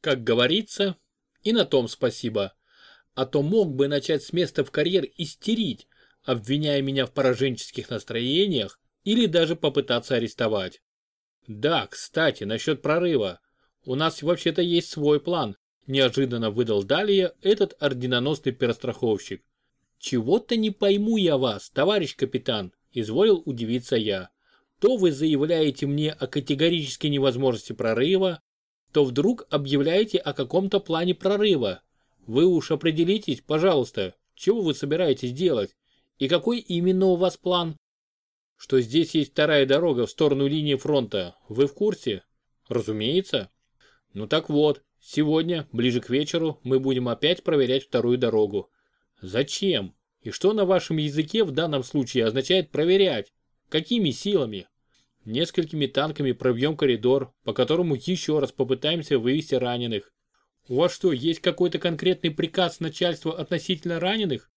Как говорится, и на том спасибо. А то мог бы начать с места в карьер истерить, обвиняя меня в пораженческих настроениях или даже попытаться арестовать. Да, кстати, насчет прорыва. У нас вообще-то есть свой план, неожиданно выдал далее этот орденоносный перестраховщик. Чего-то не пойму я вас, товарищ капитан, изволил удивиться я. То вы заявляете мне о категорической невозможности прорыва, то вдруг объявляете о каком-то плане прорыва. Вы уж определитесь, пожалуйста, чего вы собираетесь делать и какой именно у вас план? Что здесь есть вторая дорога в сторону линии фронта, вы в курсе? Разумеется. Ну так вот, сегодня, ближе к вечеру, мы будем опять проверять вторую дорогу. Зачем? И что на вашем языке в данном случае означает проверять? Какими силами? Несколькими танками пробьем коридор, по которому еще раз попытаемся вывести раненых. У вас что, есть какой-то конкретный приказ начальства относительно раненых?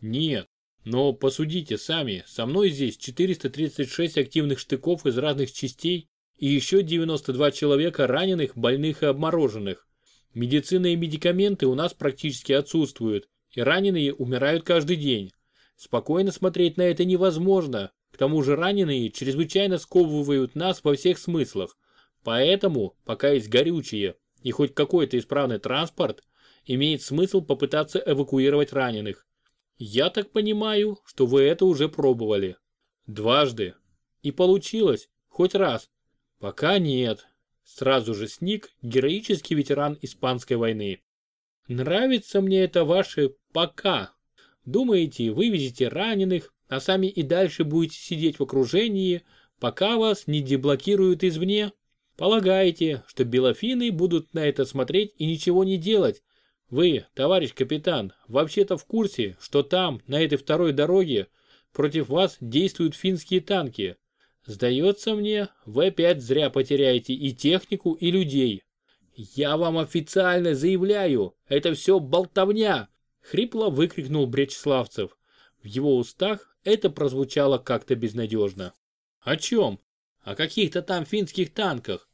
Нет. Но посудите сами, со мной здесь 436 активных штыков из разных частей и еще 92 человека раненых, больных и обмороженных. Медицина и медикаменты у нас практически отсутствуют, и раненые умирают каждый день. Спокойно смотреть на это невозможно, к тому же раненые чрезвычайно сковывают нас во всех смыслах. Поэтому, пока есть горючее и хоть какой-то исправный транспорт, имеет смысл попытаться эвакуировать раненых. Я так понимаю, что вы это уже пробовали. Дважды. И получилось, хоть раз. Пока нет. Сразу же сник героический ветеран Испанской войны. Нравится мне это ваше «пока». Думаете, вывезете раненых, а сами и дальше будете сидеть в окружении, пока вас не деблокируют извне? Полагаете, что белофины будут на это смотреть и ничего не делать? Вы, товарищ капитан, вообще-то в курсе, что там, на этой второй дороге, против вас действуют финские танки. Сдается мне, вы опять зря потеряете и технику, и людей. Я вам официально заявляю, это все болтовня, хрипло выкрикнул Бречеславцев. В его устах это прозвучало как-то безнадежно. О чем? О каких-то там финских танках.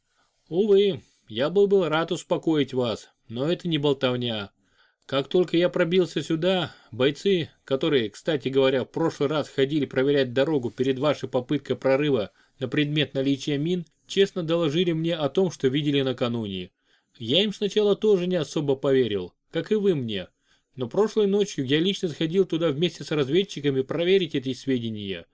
Увы, я бы был рад успокоить вас, но это не болтовня. Как только я пробился сюда, бойцы, которые, кстати говоря, в прошлый раз ходили проверять дорогу перед вашей попыткой прорыва на предмет наличия мин, честно доложили мне о том, что видели накануне. Я им сначала тоже не особо поверил, как и вы мне. Но прошлой ночью я лично сходил туда вместе с разведчиками проверить эти сведения.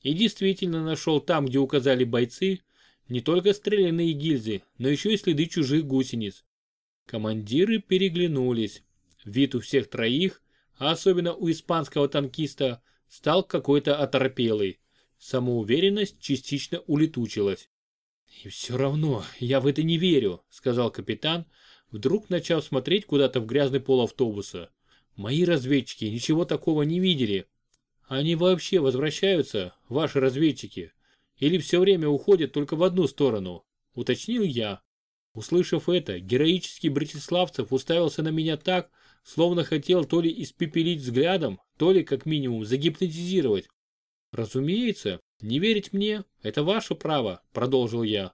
И действительно нашел там, где указали бойцы, не только стрелянные гильзы, но еще и следы чужих гусениц. Командиры переглянулись. Вид у всех троих, а особенно у испанского танкиста, стал какой-то оторопелый. Самоуверенность частично улетучилась. «И все равно, я в это не верю», — сказал капитан, вдруг начав смотреть куда-то в грязный пол автобуса. Мои разведчики ничего такого не видели. Они вообще возвращаются, ваши разведчики? Или все время уходят только в одну сторону? Уточнил я. Услышав это, героический Братиславцев уставился на меня так, словно хотел то ли испепелить взглядом, то ли как минимум загипнотизировать. Разумеется, не верить мне – это ваше право, продолжил я.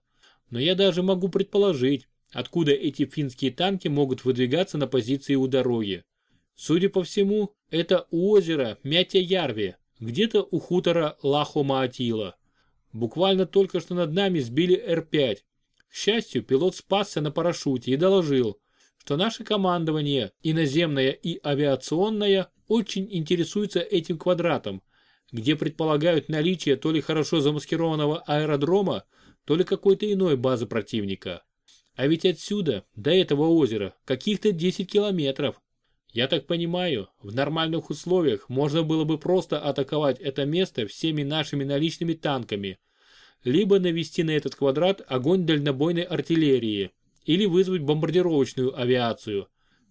Но я даже могу предположить, откуда эти финские танки могут выдвигаться на позиции у дороги. Судя по всему, это у озера Мятя-Ярви, где-то у хутора Лахо-Маатила. Буквально только что над нами сбили Р-5. К счастью, пилот спасся на парашюте и доложил, что наше командование, и наземное и авиационное, очень интересуется этим квадратом, где предполагают наличие то ли хорошо замаскированного аэродрома, то ли какой-то иной базы противника. А ведь отсюда, до этого озера, каких-то 10 километров. Я так понимаю, в нормальных условиях можно было бы просто атаковать это место всеми нашими наличными танками, либо навести на этот квадрат огонь дальнобойной артиллерии, или вызвать бомбардировочную авиацию.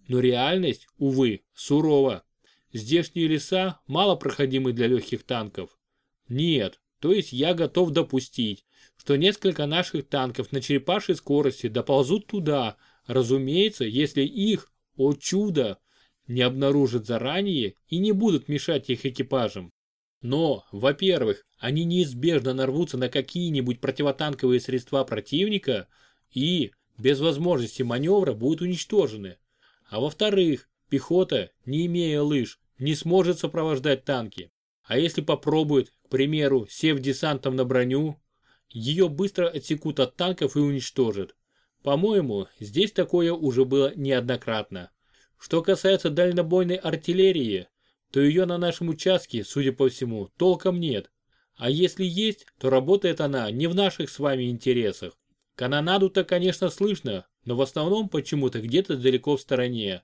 Но реальность, увы, сурова. Здешние леса мало проходимы для легких танков. Нет, то есть я готов допустить, что несколько наших танков на черепашьей скорости доползут туда, разумеется, если их, о чудо, не обнаружат заранее и не будут мешать их экипажам. Но, во-первых, они неизбежно нарвутся на какие-нибудь противотанковые средства противника и, без возможности маневра будут уничтожены. А во-вторых, пехота, не имея лыж, не сможет сопровождать танки. А если попробует, к примеру, сев десантом на броню, ее быстро отсекут от танков и уничтожат. По-моему, здесь такое уже было неоднократно. Что касается дальнобойной артиллерии, то ее на нашем участке, судя по всему, толком нет. А если есть, то работает она не в наших с вами интересах. Канонаду-то, конечно, слышно, но в основном почему-то где-то далеко в стороне.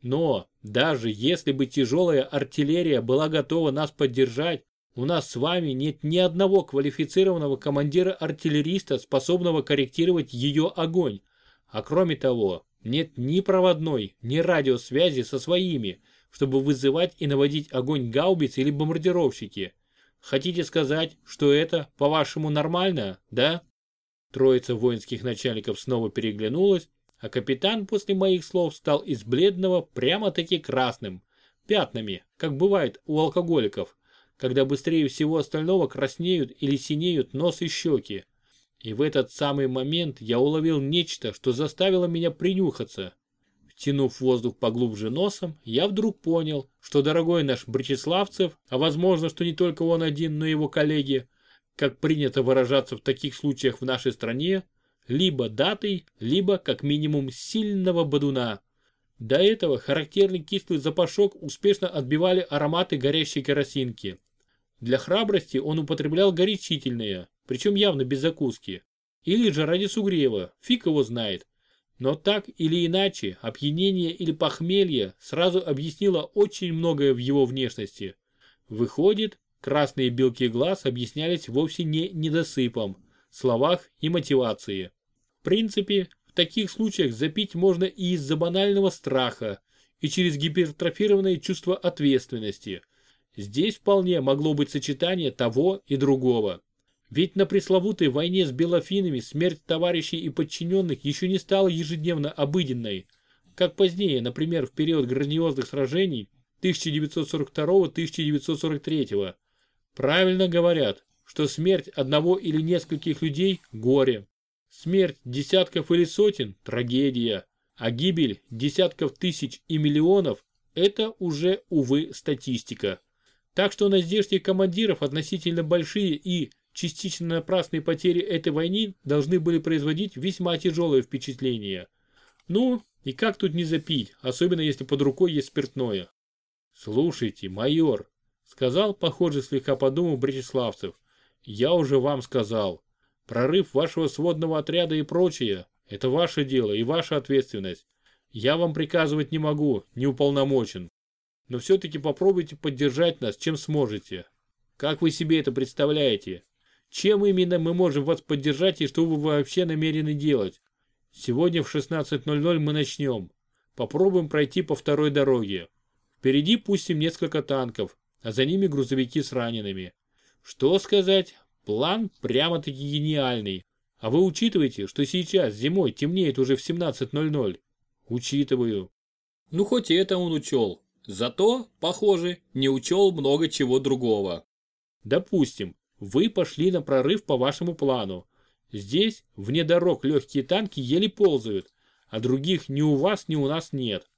Но даже если бы тяжелая артиллерия была готова нас поддержать, у нас с вами нет ни одного квалифицированного командира-артиллериста, способного корректировать ее огонь. А кроме того, нет ни проводной, ни радиосвязи со своими, чтобы вызывать и наводить огонь гаубиц или бомбардировщики. Хотите сказать, что это, по-вашему, нормально, да? Троица воинских начальников снова переглянулась, а капитан после моих слов стал из бледного прямо-таки красным, пятнами, как бывает у алкоголиков, когда быстрее всего остального краснеют или синеют нос и щеки. И в этот самый момент я уловил нечто, что заставило меня принюхаться. Втянув воздух поглубже носом, я вдруг понял, что дорогой наш Бречеславцев, а возможно, что не только он один, но и его коллеги, как принято выражаться в таких случаях в нашей стране, либо датой, либо как минимум сильного бодуна. До этого характерный кислый запашок успешно отбивали ароматы горящей керосинки. Для храбрости он употреблял горячительные, причем явно без закуски. Или же ради сугрева, фиг его знает. Но так или иначе, опьянение или похмелье сразу объяснило очень многое в его внешности. Выходит, красные белки глаз объяснялись вовсе не недосыпом, словах и мотивации. В принципе, таких случаях запить можно и из-за банального страха, и через гипертрофированное чувство ответственности. Здесь вполне могло быть сочетание того и другого. Ведь на пресловутой войне с белофинами смерть товарищей и подчиненных еще не стала ежедневно обыденной, как позднее, например, в период грандиозных сражений 1942-1943. Правильно говорят, что смерть одного или нескольких людей – горе. Смерть десятков или сотен – трагедия, а гибель десятков тысяч и миллионов – это уже, увы, статистика. Так что на здешних командиров относительно большие и, частично напрасные потери этой войны должны были производить весьма тяжелое впечатление. Ну, и как тут не запить, особенно если под рукой есть спиртное. Слушайте, майор, сказал, похоже, слегка подумав Бречеславцев, я уже вам сказал, прорыв вашего сводного отряда и прочее, это ваше дело и ваша ответственность. Я вам приказывать не могу, не уполномочен. Но все-таки попробуйте поддержать нас, чем сможете. Как вы себе это представляете? Чем именно мы можем вас поддержать и что вы вообще намерены делать? Сегодня в 16.00 мы начнем. Попробуем пройти по второй дороге. Впереди пустим несколько танков, а за ними грузовики с ранеными. Что сказать? План прямо-таки гениальный. А вы учитываете, что сейчас зимой темнеет уже в 17.00? Учитываю. Ну хоть и это он учел. Зато, похоже, не учел много чего другого. Допустим, вы пошли на прорыв по вашему плану. Здесь, вне дорог, легкие танки еле ползают, а других ни у вас, ни у нас нет.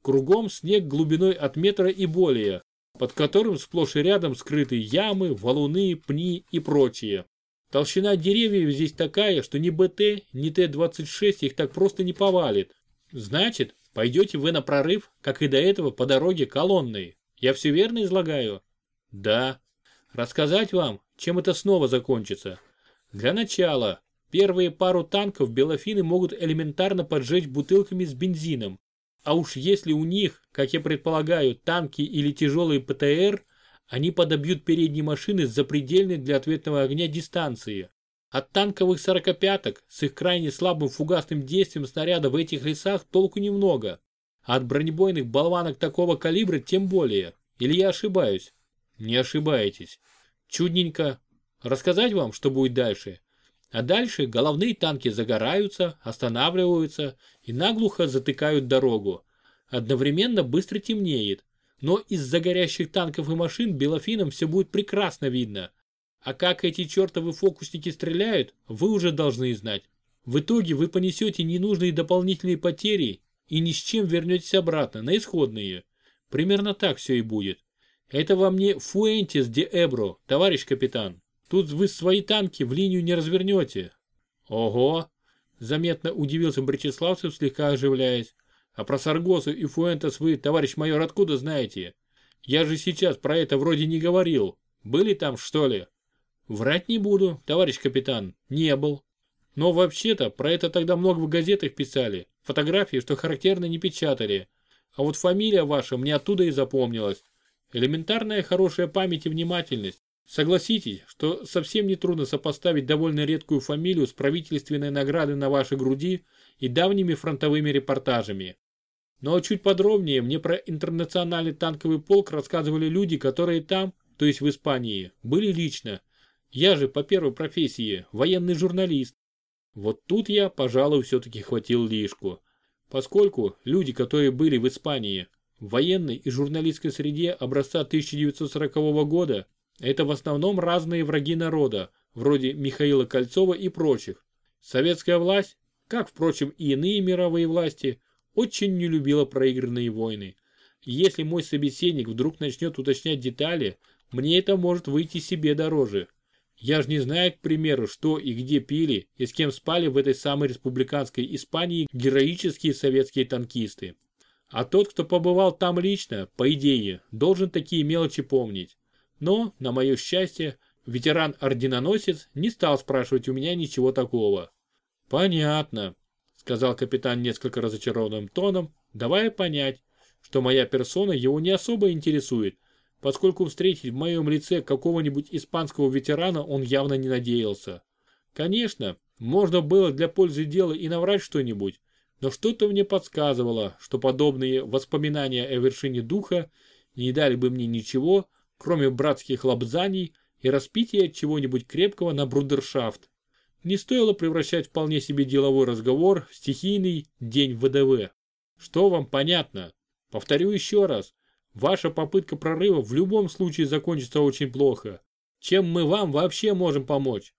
Кругом снег глубиной от метра и более, под которым сплошь и рядом скрыты ямы, валуны, пни и прочее. Толщина деревьев здесь такая, что ни БТ, ни Т-26 их так просто не повалит. Значит, пойдете вы на прорыв, как и до этого, по дороге колонной. Я все верно излагаю? Да. Рассказать вам, чем это снова закончится? Для начала, первые пару танков белофины могут элементарно поджечь бутылками с бензином. А уж если у них, как я предполагаю, танки или тяжелые ПТР, они подобьют передние машины с запредельной для ответного огня дистанции. От танковых сорокопяток с их крайне слабым фугасным действием снаряда в этих лесах толку немного. А от бронебойных болванок такого калибра тем более. Или я ошибаюсь? Не ошибаетесь. Чудненько. Рассказать вам, что будет дальше? А дальше головные танки загораются, останавливаются и наглухо затыкают дорогу. Одновременно быстро темнеет, но из-за горящих танков и машин белофинам все будет прекрасно видно. А как эти чертовы фокусники стреляют, вы уже должны знать. В итоге вы понесете ненужные дополнительные потери и ни с чем вернетесь обратно, на исходные. Примерно так все и будет. Это вам не Фуэнтес де Эбро, товарищ капитан. Тут вы свои танки в линию не развернете. Ого! Заметно удивился Бречеславцев, слегка оживляясь. А про Саргосу и Фуэнтес вы, товарищ майор, откуда знаете? Я же сейчас про это вроде не говорил. Были там, что ли? Врать не буду, товарищ капитан, не был. Но вообще-то про это тогда много в газетах писали. Фотографии, что характерно, не печатали. А вот фамилия ваша мне оттуда и запомнилась. Элементарная хорошая память и внимательность. Согласитесь, что совсем не трудно сопоставить довольно редкую фамилию с правительственной наградой на вашей груди и давними фронтовыми репортажами. Но чуть подробнее мне про интернациональный танковый полк рассказывали люди, которые там, то есть в Испании, были лично. Я же по первой профессии военный журналист. Вот тут я, пожалуй, все-таки хватил лишку. Поскольку люди, которые были в Испании, в военной и журналистской среде образца 1940 года, это в основном разные враги народа, вроде Михаила Кольцова и прочих. Советская власть, как, впрочем, и иные мировые власти, очень не любила проигранные войны. Если мой собеседник вдруг начнет уточнять детали, мне это может выйти себе дороже. Я же не знаю, к примеру, что и где пили и с кем спали в этой самой республиканской Испании героические советские танкисты. А тот, кто побывал там лично, по идее, должен такие мелочи помнить. Но, на мое счастье, ветеран-орденоносец не стал спрашивать у меня ничего такого. Понятно сказал капитан несколько разочарованным тоном, давая понять, что моя персона его не особо интересует, поскольку встретить в моем лице какого-нибудь испанского ветерана он явно не надеялся. Конечно, можно было для пользы дела и наврать что-нибудь, но что-то мне подсказывало, что подобные воспоминания о вершине духа не дали бы мне ничего, кроме братских лапзаний и распития чего-нибудь крепкого на брудершафт. Не стоило превращать вполне себе деловой разговор в стихийный день ВДВ. Что вам понятно? Повторю еще раз. Ваша попытка прорыва в любом случае закончится очень плохо. Чем мы вам вообще можем помочь?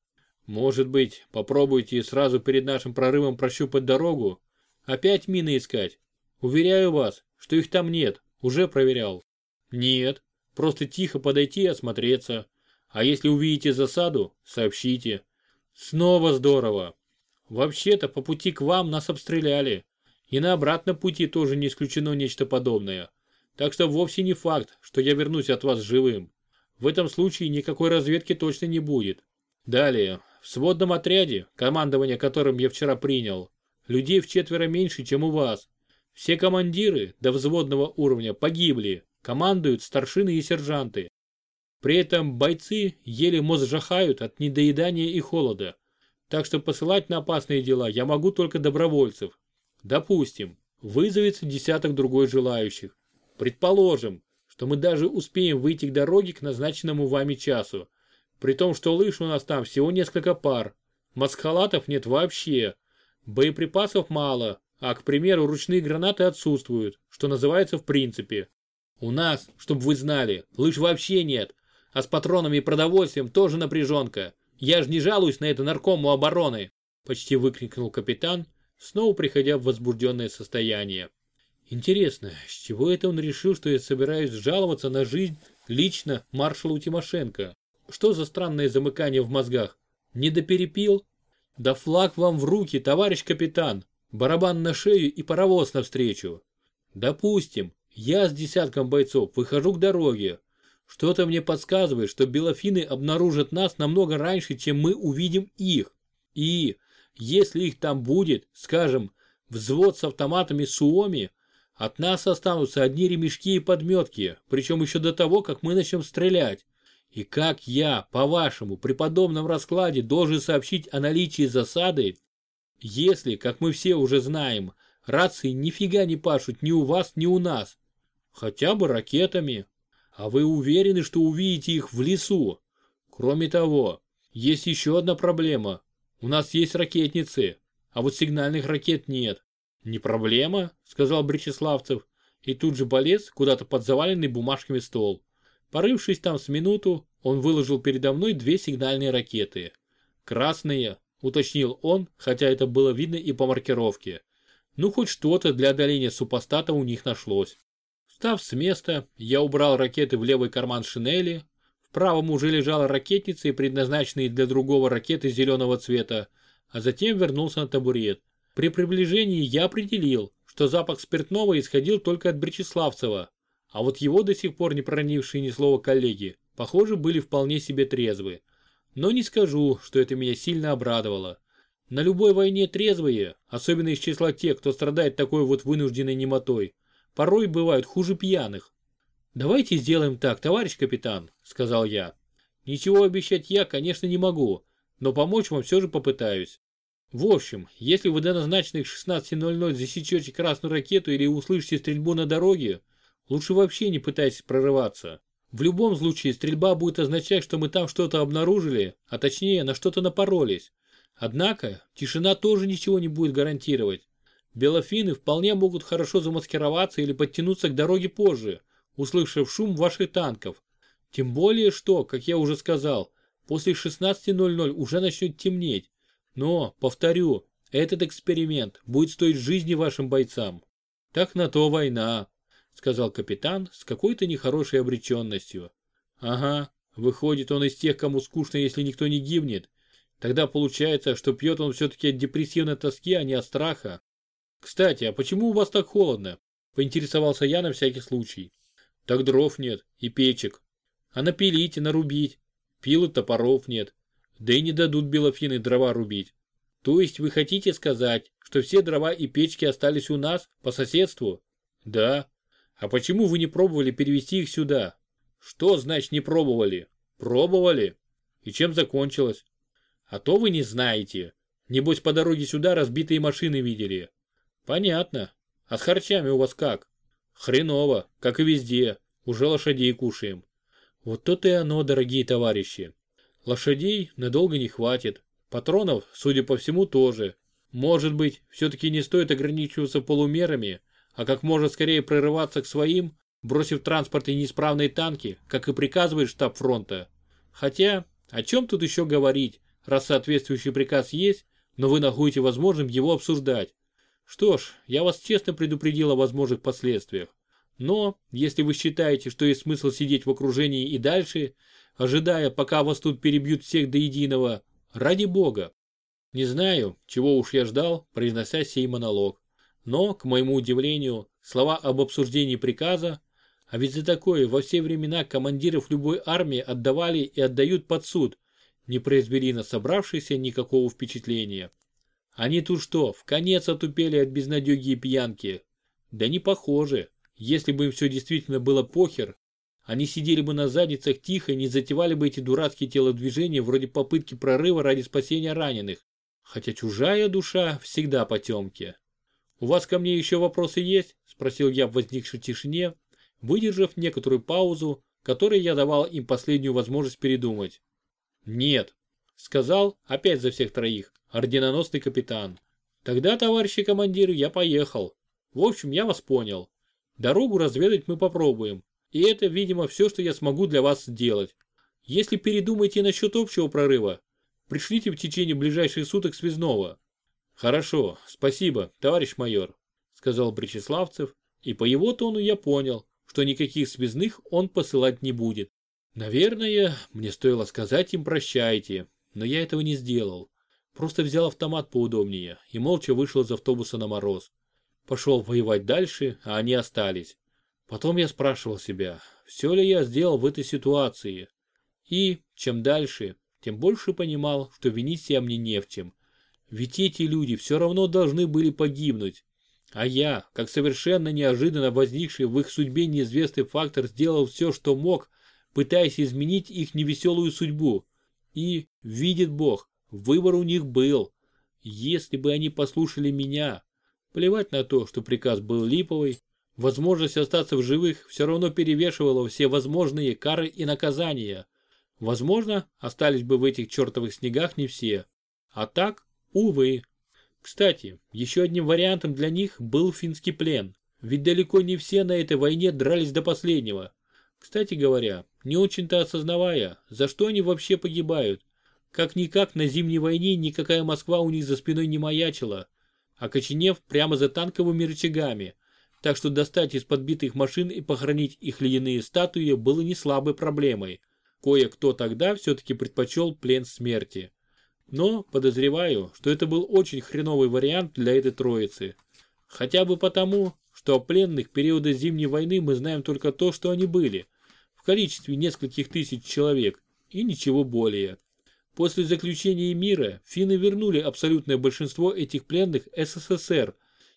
Может быть, попробуйте сразу перед нашим прорывом прощупать дорогу? Опять мины искать? Уверяю вас, что их там нет, уже проверял. Нет, просто тихо подойти и осмотреться. А если увидите засаду, сообщите. Снова здорово. Вообще-то по пути к вам нас обстреляли. И на обратном пути тоже не исключено нечто подобное. Так что вовсе не факт, что я вернусь от вас живым. В этом случае никакой разведки точно не будет. Далее, в сводном отряде, командование которым я вчера принял, людей в четверо меньше, чем у вас. Все командиры до взводного уровня погибли, командуют старшины и сержанты. При этом бойцы еле мозжахают от недоедания и холода. Так что посылать на опасные дела я могу только добровольцев. Допустим, вызовется десяток другой желающих. Предположим, что мы даже успеем выйти к дороге к назначенному вами часу. При том, что лыж у нас там всего несколько пар. Маскхалатов нет вообще. Боеприпасов мало, а, к примеру, ручные гранаты отсутствуют, что называется в принципе. У нас, чтобы вы знали, лыж вообще нет, а с патронами и продовольствием тоже напряженка. Я же не жалуюсь на это наркому обороны!» Почти выкрикнул капитан, снова приходя в возбужденное состояние. Интересно, с чего это он решил, что я собираюсь жаловаться на жизнь лично маршалу Тимошенко? Что за странное замыкание в мозгах? Не доперепил? Да флаг вам в руки, товарищ капитан! Барабан на шею и паровоз навстречу. Допустим, я с десятком бойцов выхожу к дороге, что-то мне подсказывает, что белофины обнаружат нас намного раньше, чем мы увидим их. И, если их там будет, скажем, взвод с автоматами Суоми, от нас останутся одни ремешки и подметки, причем еще до того, как мы начнем стрелять. И как я, по-вашему, при подобном раскладе должен сообщить о наличии засады, если, как мы все уже знаем, рации нифига не пашут ни у вас, ни у нас? Хотя бы ракетами. А вы уверены, что увидите их в лесу? Кроме того, есть еще одна проблема. У нас есть ракетницы, а вот сигнальных ракет нет. Не проблема, сказал Бречеславцев, и тут же полез куда-то под заваленный бумажками стол. Порывшись там с минуту, он выложил передо мной две сигнальные ракеты. Красные, уточнил он, хотя это было видно и по маркировке. Ну хоть что-то для одоления супостата у них нашлось. Встав с места, я убрал ракеты в левый карман шинели, в правом уже лежала ракетница и предназначенные для другого ракеты зеленого цвета, а затем вернулся на табурет. При приближении я определил, что запах спиртного исходил только от Бречеславцева, а вот его до сих пор не проникшие ни слова коллеги, похоже, были вполне себе трезвы. Но не скажу, что это меня сильно обрадовало. На любой войне трезвые, особенно из числа тех, кто страдает такой вот вынужденной немотой, порой бывают хуже пьяных. «Давайте сделаем так, товарищ капитан», — сказал я. «Ничего обещать я, конечно, не могу, но помочь вам все же попытаюсь. В общем, если вы до назначенных 16.00 засечете красную ракету или услышите стрельбу на дороге, лучше вообще не пытайтесь прорываться. В любом случае стрельба будет означать, что мы там что-то обнаружили, а точнее на что-то напоролись. Однако тишина тоже ничего не будет гарантировать. Белофины вполне могут хорошо замаскироваться или подтянуться к дороге позже, услышав шум ваших танков. Тем более что, как я уже сказал, после 16.00 уже начнет темнеть, но, повторю, этот эксперимент будет стоить жизни вашим бойцам. Так на то война, сказал капитан с какой-то нехорошей обреченностью. Ага, выходит он из тех, кому скучно, если никто не гибнет. Тогда получается, что пьет он все-таки от депрессивной тоски, а не от страха. Кстати, а почему у вас так холодно? Поинтересовался я на всякий случай. Так дров нет и печек. А напилить и нарубить. Пил и топоров нет. Да и не дадут белофины дрова рубить. То есть вы хотите сказать, что все дрова и печки остались у нас, по соседству? Да. А почему вы не пробовали перевести их сюда? Что значит не пробовали? Пробовали. И чем закончилось? А то вы не знаете. Небось по дороге сюда разбитые машины видели. Понятно. А с харчами у вас как? Хреново, как и везде. Уже лошадей кушаем. Вот то-то и оно, дорогие товарищи. Лошадей надолго не хватит. Патронов, судя по всему, тоже. Может быть, все-таки не стоит ограничиваться полумерами, а как можно скорее прорываться к своим, бросив транспорт и неисправные танки, как и приказывает штаб фронта. Хотя, о чем тут еще говорить, раз соответствующий приказ есть, но вы находите возможным его обсуждать. Что ж, я вас честно предупредил о возможных последствиях. Но, если вы считаете, что есть смысл сидеть в окружении и дальше, ожидая, пока вас тут перебьют всех до единого. Ради бога. Не знаю, чего уж я ждал, произнося сей монолог. Но, к моему удивлению, слова об обсуждении приказа, а ведь за такое во все времена командиров любой армии отдавали и отдают под суд, не произвели на собравшихся никакого впечатления. Они тут что, в конец отупели от безнадеги и пьянки? Да не похоже. Если бы им все действительно было похер, они сидели бы на задницах тихо и не затевали бы эти дурацкие телодвижения вроде попытки прорыва ради спасения раненых. Хотя чужая душа всегда потемки. «У вас ко мне еще вопросы есть?» – спросил я в возникшей тишине, выдержав некоторую паузу, которой я давал им последнюю возможность передумать. «Нет», – сказал, опять за всех троих, орденоносный капитан. «Тогда, товарищи командиры, я поехал. В общем, я вас понял. Дорогу разведать мы попробуем, и это, видимо, все, что я смогу для вас сделать. Если передумаете насчет общего прорыва, пришлите в течение ближайших суток связного. Хорошо, спасибо, товарищ майор, сказал Бречеславцев, и по его тону я понял, что никаких связных он посылать не будет. Наверное, мне стоило сказать им прощайте, но я этого не сделал. Просто взял автомат поудобнее и молча вышел из автобуса на мороз. Пошел воевать дальше, а они остались. Потом я спрашивал себя, все ли я сделал в этой ситуации. И, чем дальше, тем больше понимал, что винить себя мне не в чем. Ведь эти люди все равно должны были погибнуть. А я, как совершенно неожиданно возникший в их судьбе неизвестный фактор, сделал все, что мог, пытаясь изменить их невеселую судьбу. И, видит Бог, выбор у них был. Если бы они послушали меня, плевать на то, что приказ был липовый, Возможность остаться в живых все равно перевешивала все возможные кары и наказания. Возможно, остались бы в этих чертовых снегах не все. А так, увы. Кстати, еще одним вариантом для них был финский плен. Ведь далеко не все на этой войне дрались до последнего. Кстати говоря, не очень-то осознавая, за что они вообще погибают. Как-никак на зимней войне никакая Москва у них за спиной не маячила, окоченев прямо за танковыми рычагами, так что достать из подбитых машин и похоронить их ледяные статуи было не слабой проблемой. Кое-кто тогда все-таки предпочел плен смерти. Но подозреваю, что это был очень хреновый вариант для этой троицы. Хотя бы потому, что о пленных периода Зимней войны мы знаем только то, что они были, в количестве нескольких тысяч человек, и ничего более. После заключения мира финны вернули абсолютное большинство этих пленных СССР,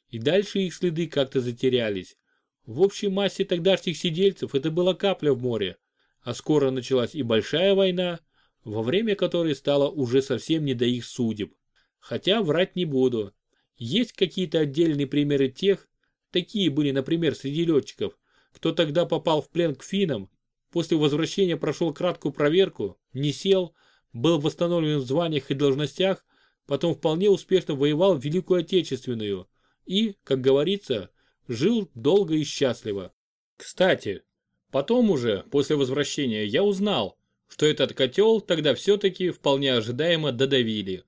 и дальше их следы как-то затерялись. В общей массе тогдашних сидельцев это была капля в море, а скоро началась и большая война, во время которой стало уже совсем не до их судеб. Хотя врать не буду. Есть какие-то отдельные примеры тех, такие были, например, среди летчиков, кто тогда попал в плен к финнам, после возвращения прошел краткую проверку, не сел, был восстановлен в званиях и должностях, потом вполне успешно воевал в Великую Отечественную и, как говорится, жил долго и счастливо. Кстати, потом уже, после возвращения, я узнал, что этот котел тогда все-таки вполне ожидаемо додавили.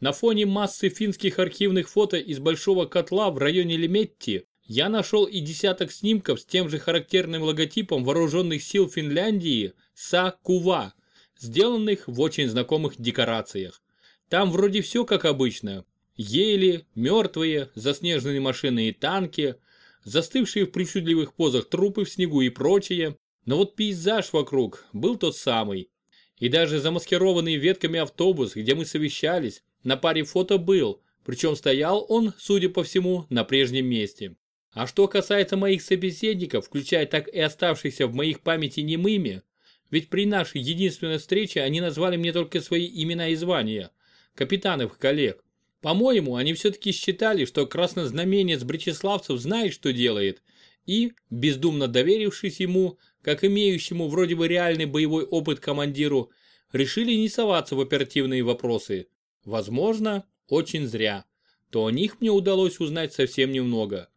На фоне массы финских архивных фото из большого котла в районе Леметти я нашел и десяток снимков с тем же характерным логотипом вооруженных сил Финляндии СА-КУВА сделанных в очень знакомых декорациях. Там вроде все как обычно. Ели, мертвые, заснеженные машины и танки, застывшие в причудливых позах трупы в снегу и прочее. Но вот пейзаж вокруг был тот самый. И даже замаскированный ветками автобус, где мы совещались, на паре фото был, причем стоял он, судя по всему, на прежнем месте. А что касается моих собеседников, включая так и оставшихся в моих памяти немыми, ведь при нашей единственной встрече они назвали мне только свои имена и звания, капитанов коллег. По-моему, они все-таки считали, что краснознаменец Бречеславцев знает, что делает, и, бездумно доверившись ему, как имеющему вроде бы реальный боевой опыт командиру, решили не соваться в оперативные вопросы. Возможно, очень зря. То о них мне удалось узнать совсем немного.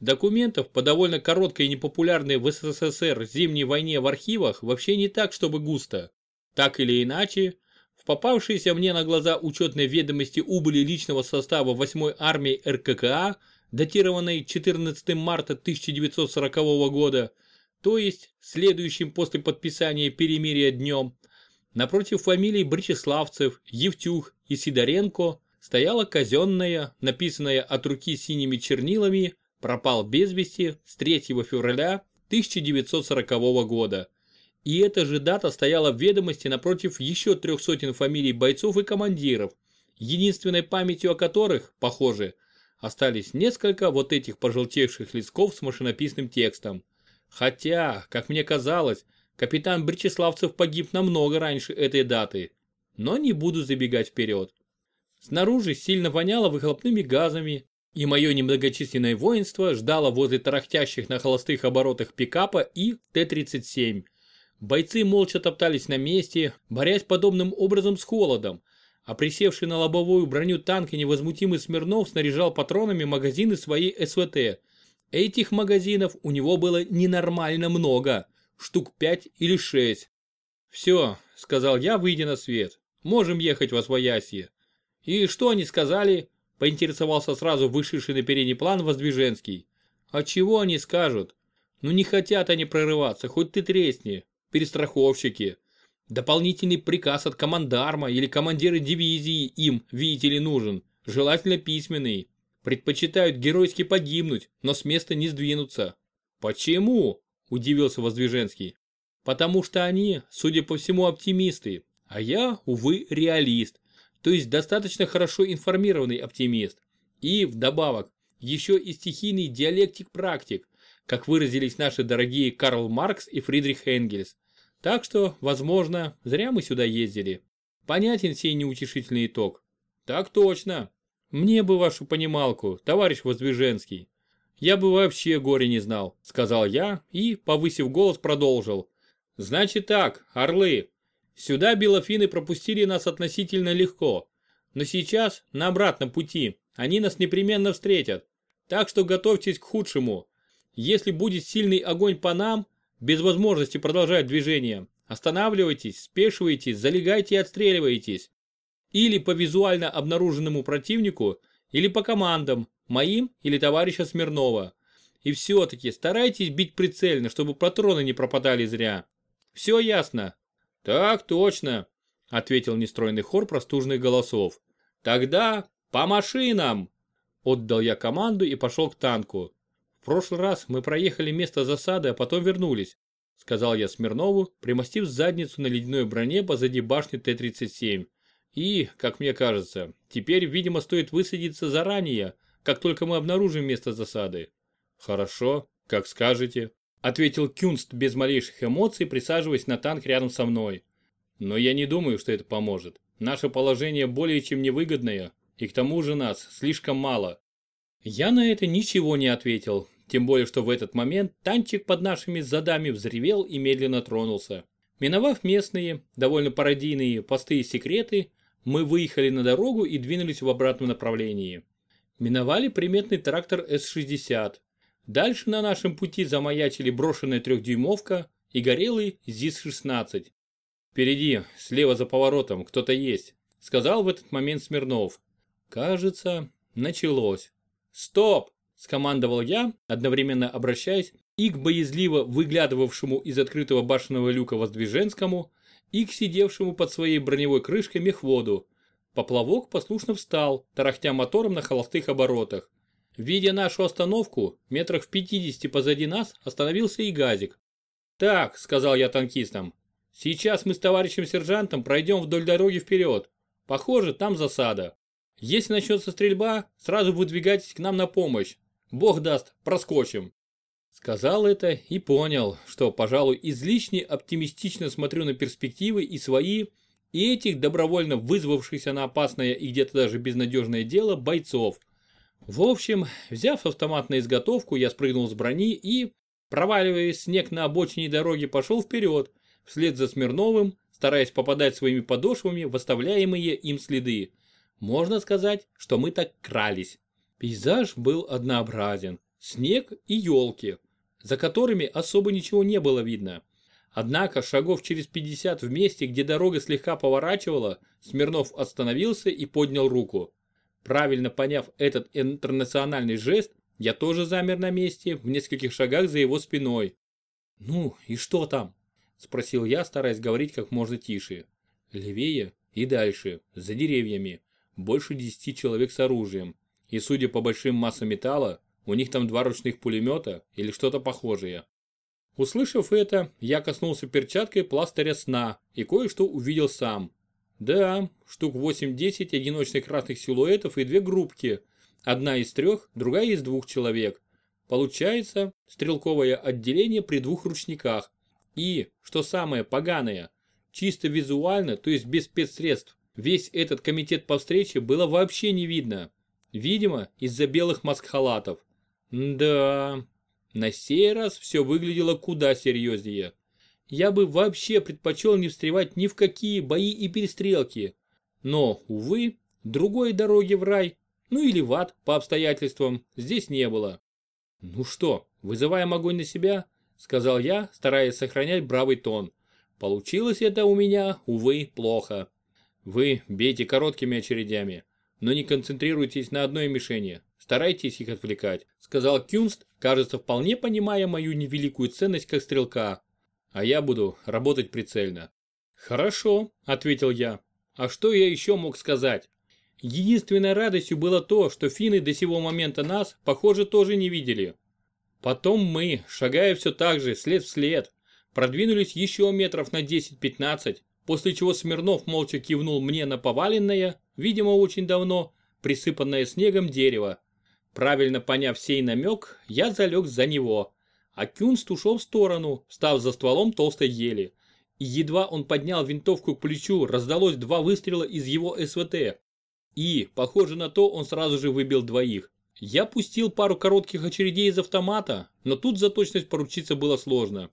Документов по довольно короткой и непопулярной в СССР зимней войне в архивах вообще не так, чтобы густо. Так или иначе, в попавшиеся мне на глаза учетной ведомости убыли личного состава 8-й армии РККА, датированной 14 марта 1940 года, то есть следующим после подписания перемирия днем, напротив фамилий Бречеславцев, Евтюх и Сидоренко стояла казенная, написанная от руки синими чернилами, пропал без вести с 3 февраля 1940 года. И эта же дата стояла в ведомости напротив еще трех сотен фамилий бойцов и командиров, единственной памятью о которых, похоже, остались несколько вот этих пожелтевших листков с машинописным текстом. Хотя, как мне казалось, капитан Бречеславцев погиб намного раньше этой даты. Но не буду забегать вперед. Снаружи сильно воняло выхлопными газами, и мое немногочисленное воинство ждало возле тарахтящих на холостых оборотах пикапа и Т-37. Бойцы молча топтались на месте, борясь подобным образом с холодом, а присевший на лобовую броню танк и невозмутимый Смирнов снаряжал патронами магазины своей СВТ. Этих магазинов у него было ненормально много, штук 5 или 6. «Все», — сказал я, выйдя на свет, — «можем ехать во своясье». «И что они сказали?» Поинтересовался сразу вышедший на передний план Воздвиженский. А чего они скажут? Ну не хотят они прорываться, хоть ты тресни. Перестраховщики. Дополнительный приказ от командарма или командира дивизии им, видите ли, нужен. Желательно письменный. Предпочитают геройски погибнуть, но с места не сдвинуться. Почему? Удивился Воздвиженский. Потому что они, судя по всему, оптимисты, а я, увы, реалист то есть достаточно хорошо информированный оптимист. И, вдобавок, еще и стихийный диалектик-практик, как выразились наши дорогие Карл Маркс и Фридрих Энгельс. Так что, возможно, зря мы сюда ездили. Понятен сей неутешительный итог. Так точно. Мне бы вашу понималку, товарищ Воздвиженский. Я бы вообще горе не знал, сказал я и, повысив голос, продолжил. Значит так, орлы, Сюда белофины пропустили нас относительно легко. Но сейчас, на обратном пути, они нас непременно встретят. Так что готовьтесь к худшему. Если будет сильный огонь по нам, без возможности продолжать движение, останавливайтесь, спешивайтесь, залегайте и отстреливайтесь. Или по визуально обнаруженному противнику, или по командам, моим или товарища Смирнова. И все-таки старайтесь бить прицельно, чтобы патроны не пропадали зря. Все ясно? Так точно, ответил нестройный хор простужных голосов. Тогда по машинам! Отдал я команду и пошел к танку. В прошлый раз мы проехали место засады, а потом вернулись, сказал я Смирнову, примостив задницу на ледяной броне позади башни Т-37. И, как мне кажется, теперь, видимо, стоит высадиться заранее, как только мы обнаружим место засады. Хорошо, как скажете, ответил Кюнст без малейших эмоций, присаживаясь на танк рядом со мной. Но я не думаю, что это поможет. Наше положение более чем невыгодное, и к тому же нас слишком мало. Я на это ничего не ответил, тем более что в этот момент танчик под нашими задами взревел и медленно тронулся. Миновав местные, довольно пародийные посты и секреты, мы выехали на дорогу и двинулись в обратном направлении. Миновали приметный трактор С-60. Дальше на нашем пути замаячили брошенная трехдюймовка и горелый ЗИС-16. «Впереди, слева за поворотом, кто-то есть», — сказал в этот момент Смирнов. «Кажется, началось». «Стоп!» – скомандовал я, одновременно обращаясь и к боязливо выглядывавшему из открытого башенного люка Воздвиженскому, и к сидевшему под своей броневой крышкой мехводу. Поплавок послушно встал, тарахтя мотором на холостых оборотах. Видя нашу остановку, метрах в 50 позади нас остановился и газик. «Так», — сказал я танкистам, — «сейчас мы с товарищем сержантом пройдем вдоль дороги вперед. Похоже, там засада. Если начнется стрельба, сразу выдвигайтесь к нам на помощь. Бог даст, проскочим». Сказал это и понял, что, пожалуй, излишне оптимистично смотрю на перспективы и свои, и этих добровольно вызвавшихся на опасное и где-то даже безнадежное дело бойцов. В общем, взяв автомат на изготовку, я спрыгнул с брони и, проваливаясь снег на обочине дороги, пошел вперед, вслед за Смирновым, стараясь попадать своими подошвами в оставляемые им следы. Можно сказать, что мы так крались. Пейзаж был однообразен снег и елки, за которыми особо ничего не было видно. Однако шагов через 50 в месте, где дорога слегка поворачивала, Смирнов остановился и поднял руку. Правильно поняв этот интернациональный жест, я тоже замер на месте, в нескольких шагах за его спиной. «Ну и что там?» – спросил я, стараясь говорить как можно тише. Левее и дальше, за деревьями, больше десяти человек с оружием. И судя по большим массам металла, у них там два ручных пулемета или что-то похожее. Услышав это, я коснулся перчаткой пластыря сна и кое-что увидел сам. Да, штук 8-10 одиночных красных силуэтов и две группки. Одна из трех, другая из двух человек. Получается, стрелковое отделение при двух ручниках. И, что самое поганое, чисто визуально, то есть без спецсредств, весь этот комитет по встрече было вообще не видно. Видимо, из-за белых маск-халатов. Да, на сей раз все выглядело куда серьезнее. Я бы вообще предпочел не встревать ни в какие бои и перестрелки. Но, увы, другой дороги в рай, ну или в ад по обстоятельствам, здесь не было. Ну что, вызываем огонь на себя? Сказал я, стараясь сохранять бравый тон. Получилось это у меня, увы, плохо. Вы бейте короткими очередями, но не концентрируйтесь на одной мишени. Старайтесь их отвлекать, сказал Кюнст, кажется, вполне понимая мою невеликую ценность как стрелка. А я буду работать прицельно. Хорошо, ответил я. А что я еще мог сказать? Единственной радостью было то, что финны до сего момента нас, похоже, тоже не видели. Потом мы, шагая все так же, след в след, продвинулись еще метров на 10-15, после чего Смирнов молча кивнул мне на поваленное, видимо очень давно, присыпанное снегом дерево, Правильно поняв сей намек, я залег за него, а Кюнст ушел в сторону, став за стволом толстой ели. И едва он поднял винтовку к плечу, раздалось два выстрела из его СВТ. И, похоже на то, он сразу же выбил двоих. Я пустил пару коротких очередей из автомата, но тут за точность поручиться было сложно.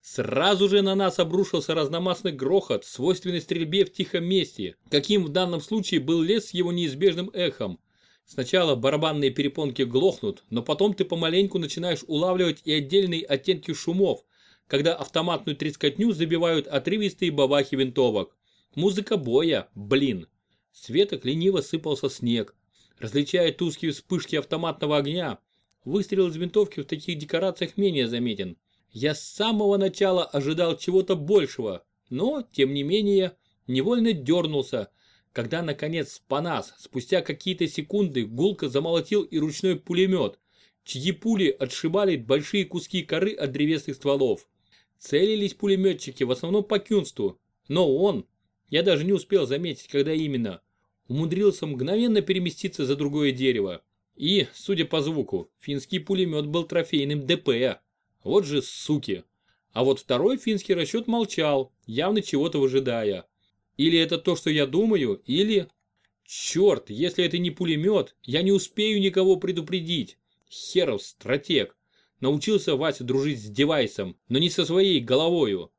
Сразу же на нас обрушился разномастный грохот, свойственный стрельбе в тихом месте, каким в данном случае был лес с его неизбежным эхом. Сначала барабанные перепонки глохнут, но потом ты помаленьку начинаешь улавливать и отдельные оттенки шумов, когда автоматную трескотню забивают отрывистые бабахи винтовок. Музыка боя, блин. С веток лениво сыпался снег. Различая тусклые вспышки автоматного огня, выстрел из винтовки в таких декорациях менее заметен. Я с самого начала ожидал чего-то большего, но, тем не менее, невольно дернулся, когда наконец Спанас спустя какие-то секунды гулко замолотил и ручной пулемет, чьи пули отшибали большие куски коры от древесных стволов. Целились пулеметчики в основном по кюнсту, но он, я даже не успел заметить, когда именно, умудрился мгновенно переместиться за другое дерево. И, судя по звуку, финский пулемет был трофейным ДП. Вот же суки. А вот второй финский расчет молчал, явно чего-то выжидая. Или это то, что я думаю, или... Черт, если это не пулемет, я не успею никого предупредить. Херов стратег. Научился Вася дружить с девайсом, но не со своей головою.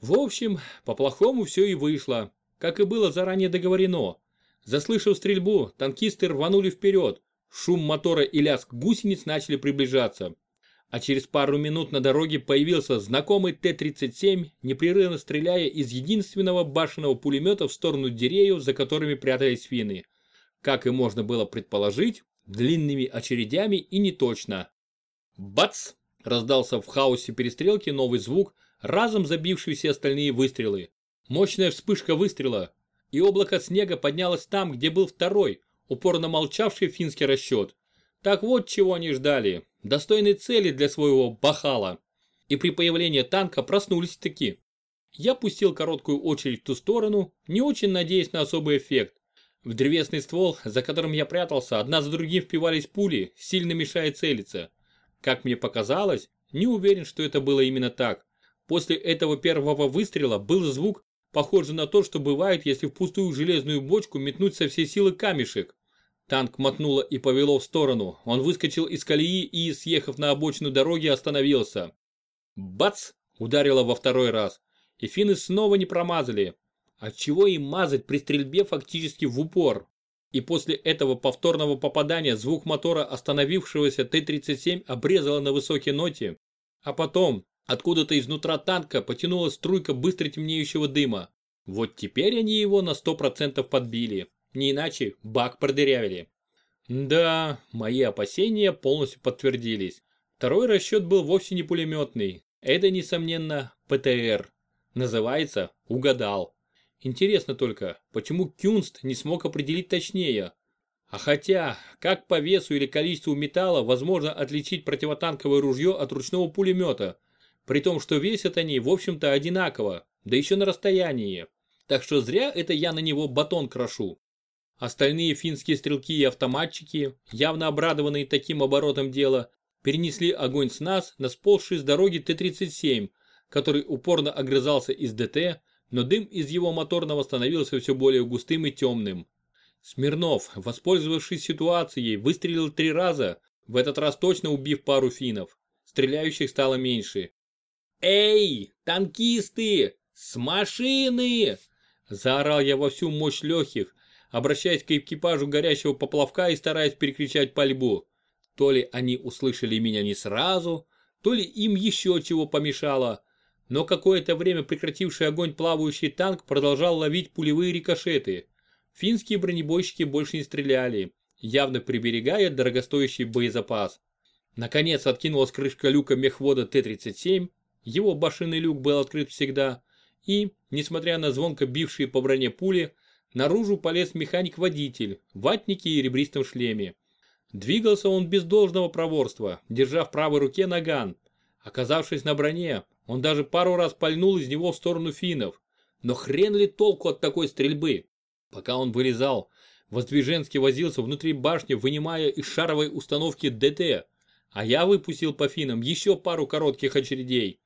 В общем, по-плохому все и вышло, как и было заранее договорено. Заслышав стрельбу, танкисты рванули вперед. Шум мотора и лязг гусениц начали приближаться а через пару минут на дороге появился знакомый Т-37, непрерывно стреляя из единственного башенного пулемета в сторону деревьев, за которыми прятались финны. Как и можно было предположить, длинными очередями и не точно. Бац! Раздался в хаосе перестрелки новый звук, разом забивший все остальные выстрелы. Мощная вспышка выстрела, и облако снега поднялось там, где был второй, упорно молчавший финский расчет. Так вот чего они ждали достойной цели для своего бахала. И при появлении танка проснулись таки. Я пустил короткую очередь в ту сторону, не очень надеясь на особый эффект. В древесный ствол, за которым я прятался, одна за другим впивались пули, сильно мешая целиться. Как мне показалось, не уверен, что это было именно так. После этого первого выстрела был звук, похожий на то, что бывает, если в пустую железную бочку метнуть со всей силы камешек. Танк мотнуло и повело в сторону. Он выскочил из колеи и, съехав на обочину дороги, остановился. Бац! Ударило во второй раз. И финны снова не промазали. Отчего им мазать при стрельбе фактически в упор? И после этого повторного попадания звук мотора остановившегося Т-37 обрезало на высокой ноте. А потом, откуда-то изнутра танка потянулась струйка быстро темнеющего дыма. Вот теперь они его на 100% подбили. Не иначе бак продырявили. Да, мои опасения полностью подтвердились. Второй расчет был вовсе не пулеметный. Это, несомненно, ПТР. Называется «Угадал». Интересно только, почему Кюнст не смог определить точнее? А хотя, как по весу или количеству металла возможно отличить противотанковое ружье от ручного пулемета? При том, что весят они, в общем-то, одинаково, да еще на расстоянии. Так что зря это я на него батон крошу. Остальные финские стрелки и автоматчики, явно обрадованные таким оборотом дела, перенесли огонь с нас на сползший с дороги Т-37, который упорно огрызался из ДТ, но дым из его моторного становился все более густым и темным. Смирнов, воспользовавшись ситуацией, выстрелил три раза, в этот раз точно убив пару финнов. Стреляющих стало меньше. «Эй, танкисты! С машины!» Заорал я во всю мощь легких, обращаясь к экипажу горящего поплавка и стараясь перекричать пальбу. То ли они услышали меня не сразу, то ли им еще чего помешало. Но какое-то время прекративший огонь плавающий танк продолжал ловить пулевые рикошеты. Финские бронебойщики больше не стреляли, явно приберегая дорогостоящий боезапас. Наконец откинулась крышка люка мехвода Т-37, его башенный люк был открыт всегда, и, несмотря на звонко бившие по броне пули, Наружу полез механик-водитель, в ватнике и ребристом шлеме. Двигался он без должного проворства, держа в правой руке наган. Оказавшись на броне, он даже пару раз пальнул из него в сторону финнов. Но хрен ли толку от такой стрельбы? Пока он вылезал, Воздвиженский возился внутри башни, вынимая из шаровой установки ДТ, а я выпустил по финам еще пару коротких очередей.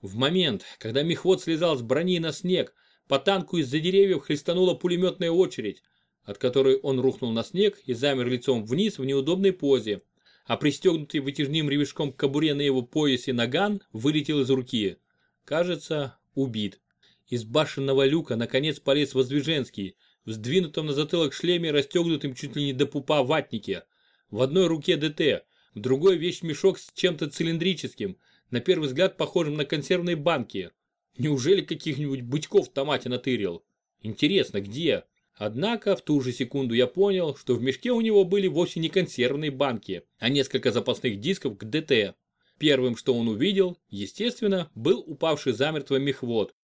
В момент, когда мехвод слезал с брони на снег, по танку из-за деревьев хлестанула пулеметная очередь, от которой он рухнул на снег и замер лицом вниз в неудобной позе, а пристегнутый вытяжным ремешком к кобуре на его поясе наган вылетел из руки. Кажется, убит. Из башенного люка наконец полез Воздвиженский, в сдвинутом на затылок шлеме, расстегнутым чуть ли не до пупа ватнике. В одной руке ДТ, в другой вещмешок с чем-то цилиндрическим, на первый взгляд похожим на консервные банки. Неужели каких-нибудь бычков в томате натырил? Интересно, где? Однако в ту же секунду я понял, что в мешке у него были вовсе не консервные банки, а несколько запасных дисков к ДТ. Первым, что он увидел, естественно, был упавший замертво мехвод.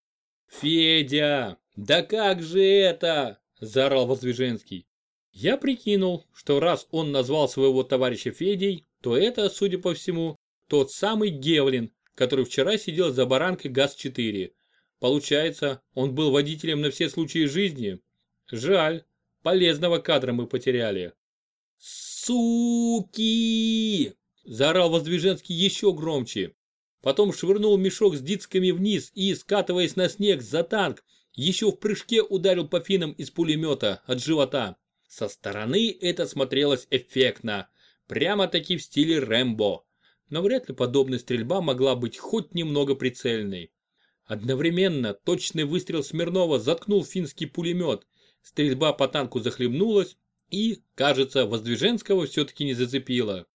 «Федя, да как же это?» – заорал Воздвиженский. Я прикинул, что раз он назвал своего товарища Федей, то это, судя по всему, тот самый Гевлин, который вчера сидел за баранкой ГАЗ-4. Получается, он был водителем на все случаи жизни? Жаль, полезного кадра мы потеряли. «Суки!» – заорал Воздвиженский еще громче. Потом швырнул мешок с дисками вниз и, скатываясь на снег за танк, еще в прыжке ударил по финам из пулемета от живота. Со стороны это смотрелось эффектно, прямо-таки в стиле Рэмбо. Но вряд ли подобная стрельба могла быть хоть немного прицельной. Одновременно точный выстрел Смирнова заткнул финский пулемет, стрельба по танку захлебнулась и, кажется, Воздвиженского все-таки не зацепило.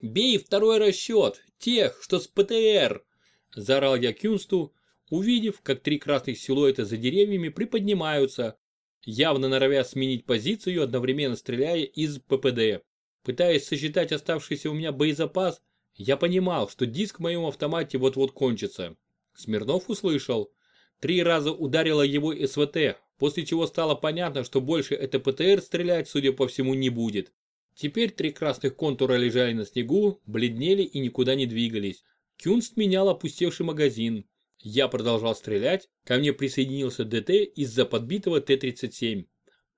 «Бей второй расчет, тех, что с ПТР!» – заорал я Кюнсту, увидев, как три красных силуэта за деревьями приподнимаются, явно норовя сменить позицию, одновременно стреляя из ППД. Пытаясь сосчитать оставшийся у меня боезапас, я понимал, что диск в моем автомате вот-вот кончится. Смирнов услышал. Три раза ударила его СВТ, после чего стало понятно, что больше это ПТР стрелять, судя по всему, не будет. Теперь три красных контура лежали на снегу, бледнели и никуда не двигались. Кюнст менял опустевший магазин. Я продолжал стрелять, ко мне присоединился ДТ из-за подбитого Т-37.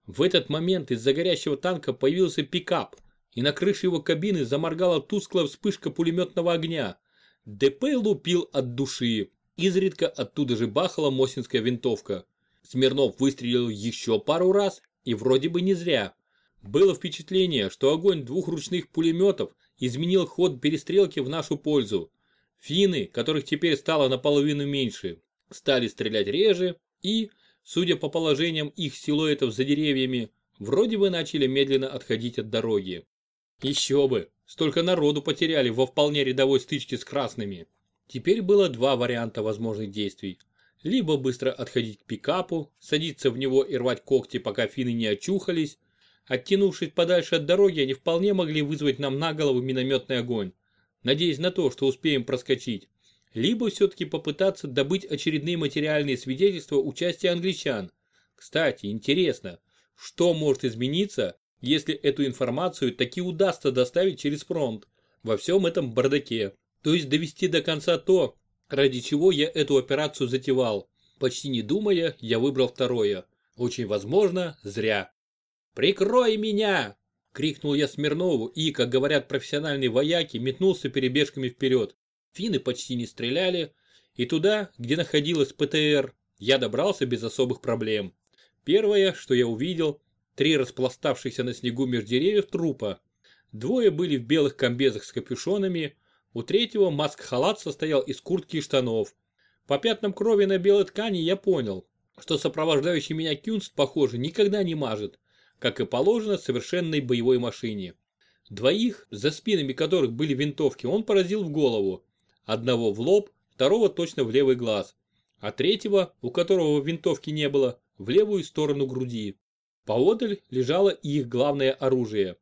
В этот момент из-за горящего танка появился пикап, и на крыше его кабины заморгала тусклая вспышка пулеметного огня. ДП лупил от души. Изредка оттуда же бахала мосинская винтовка. Смирнов выстрелил еще пару раз, и вроде бы не зря. Было впечатление, что огонь двух ручных пулеметов изменил ход перестрелки в нашу пользу. Финны, которых теперь стало наполовину меньше, стали стрелять реже и, судя по положениям их силуэтов за деревьями, вроде бы начали медленно отходить от дороги. Еще бы, столько народу потеряли во вполне рядовой стычке с красными. Теперь было два варианта возможных действий. Либо быстро отходить к пикапу, садиться в него и рвать когти, пока финны не очухались. Оттянувшись подальше от дороги, они вполне могли вызвать нам на голову минометный огонь, надеясь на то, что успеем проскочить. Либо все-таки попытаться добыть очередные материальные свидетельства участия англичан. Кстати, интересно, что может измениться, если эту информацию таки удастся доставить через фронт во всем этом бардаке? То есть довести до конца то, ради чего я эту операцию затевал. Почти не думая, я выбрал второе. Очень возможно, зря. «Прикрой меня!» – крикнул я Смирнову и, как говорят профессиональные вояки, метнулся перебежками вперед. Финны почти не стреляли, и туда, где находилась ПТР, я добрался без особых проблем. Первое, что я увидел, три распластавшихся на снегу между деревьев трупа. Двое были в белых комбезах с капюшонами, у третьего маск-халат состоял из куртки и штанов. По пятнам крови на белой ткани я понял, что сопровождающий меня Кюнст, похоже, никогда не мажет, как и положено совершенной боевой машине. Двоих, за спинами которых были винтовки, он поразил в голову. Одного в лоб, второго точно в левый глаз, а третьего, у которого винтовки не было, в левую сторону груди. Поодаль лежало их главное оружие.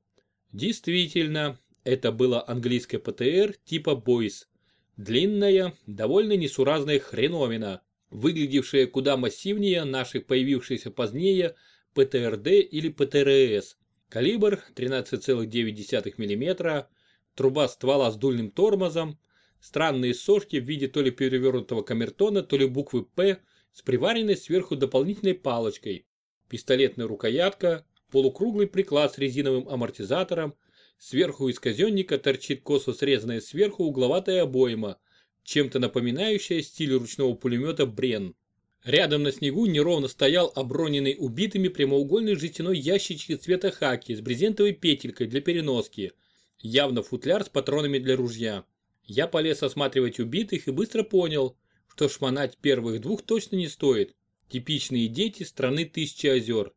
Действительно, это было английское ПТР типа Бойс. Длинная, довольно несуразная хреновина, выглядевшая куда массивнее наших появившихся позднее ПТРД или ПТРС. Калибр 13,9 мм, труба ствола с дульным тормозом, странные сошки в виде то ли перевернутого камертона, то ли буквы «П» с приваренной сверху дополнительной палочкой, пистолетная рукоятка, полукруглый приклад с резиновым амортизатором, Сверху из казенника торчит косо срезанная сверху угловатая обойма, чем-то напоминающая стиль ручного пулемета Брен. Рядом на снегу неровно стоял оброненный убитыми прямоугольный жестяной ящичек цвета хаки с брезентовой петелькой для переноски, явно футляр с патронами для ружья. Я полез осматривать убитых и быстро понял, что шмонать первых двух точно не стоит. Типичные дети страны Тысячи озер.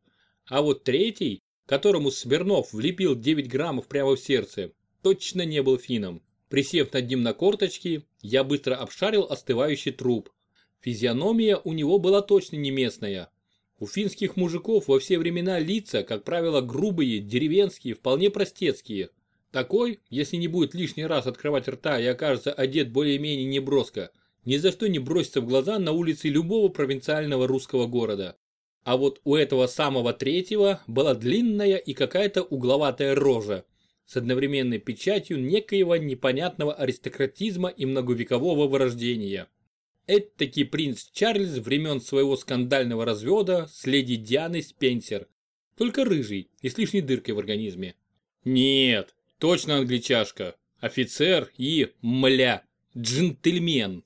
А вот третий, которому Смирнов влепил 9 граммов прямо в сердце, точно не был финном. Присев над ним на корточки, я быстро обшарил остывающий труп. Физиономия у него была точно не местная. У финских мужиков во все времена лица, как правило, грубые, деревенские, вполне простецкие. Такой, если не будет лишний раз открывать рта и окажется одет более-менее неброско, ни за что не бросится в глаза на улице любого провинциального русского города. А вот у этого самого третьего была длинная и какая-то угловатая рожа с одновременной печатью некоего непонятного аристократизма и многовекового вырождения. Это-таки принц Чарльз времен своего скандального развода с леди Дианой Спенсер, только рыжий и с лишней дыркой в организме. Нет, точно англичашка, офицер и, мля, джентльмен.